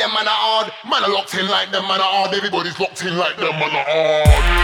them man are hard. Man are locked in like them man are hard. Everybody's locked in like them man are hard.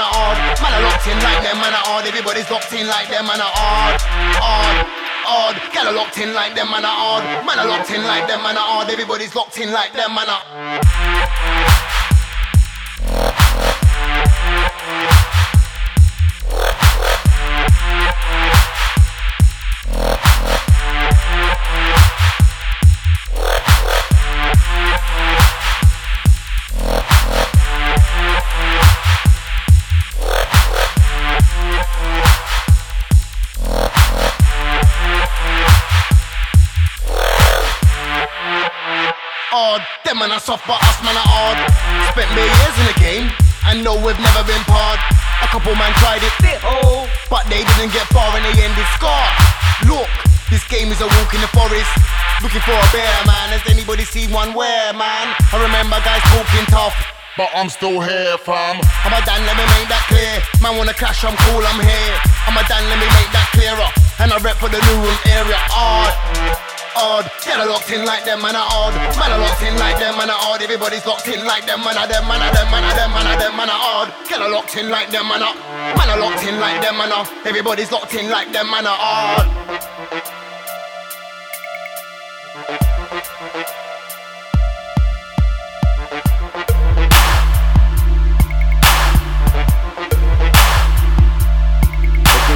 Man are. Man are locked in like them, man are hard. Everybody's locked in like them, man are hard. Hard. Hard. Got locked in like them, man are hard. Man are locked in like them, man are hard. Everybody's locked in like them, man are. Soft, but us man are hard. Spent me years in the game, and know we've never been part. A couple man tried it, oh, but they didn't get far, and they ended scarred. Look, this game is a walk in the forest. Looking for a bear, man. Has anybody seen one where, man? I remember guys talking tough. But I'm still here, fam. I'm a done, let me make that clear. Man wanna clash, I'm cool, I'm here. I'm a done, let me make that clearer. And I rep for the new area. Art hard. Get locked in like them, man are hard. Man are locked in like them, man are hard. Everybody's locked in like them, man are them, man are them, man are them, man are them, man are hard. Get locked in like them, man are. Man are locked in like them, man are. Everybody's locked in like them, man are hard.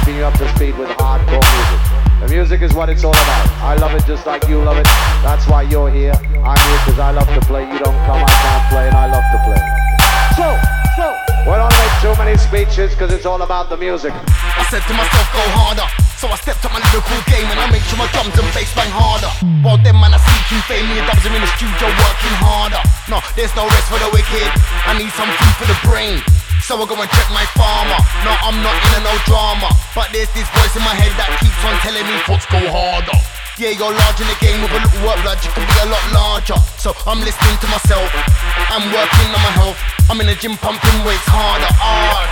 keeping up to speed with hardcore music. The music is what it's all about. I love it just like you love it. That's why you're here. I'm here because I love to play. You don't come, I can't play, and I love to play. So, so, we don't make too many speeches because it's all about the music. I said to myself, go harder. So I stepped up my lyrical game and I make sure my drums and bass bang harder. While them man are seeking fame, me and dubs are in the studio working harder. No, there's no rest for the wicked. I need some food for the brain. So I go and check my farmer. No, I'm not in a no drama. But there's this voice in my head that keeps on telling me, Foot's go harder. Yeah, you're large in the game with a little work blood, you can be a lot larger. So I'm listening to myself, I'm working on my health. I'm in the gym pumping weights harder, hard,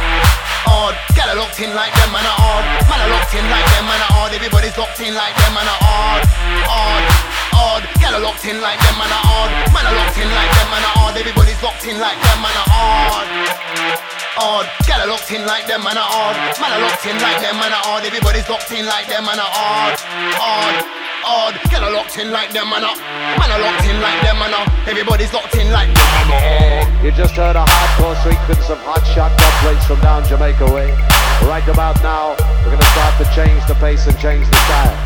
hard. Get a locked in like them, man, are hard. Man, are locked in like them, man, are hard. Everybody's locked in like them, man, are hard, hard, hard. Get a locked in like them, man, are hard. Man, are locked in like them, man, are hard. Everybody's locked in like them, man, are hard hard. Gal are locked in like them, man are hard. Man are locked in like them, man are hard. Everybody's locked in like them, man are hard. Hard, hard. Gal are locked in like them, man are. Man are locked in like them, man are. Everybody's locked in like them, man are. You just heard a hardcore sequence of hot shot plates from down Jamaica way. Right about now, we're gonna start to change the pace and change the style.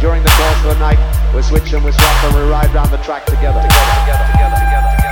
During the course of the night, we're switching, we're swapping, we ride down the track. Together, together, together, together.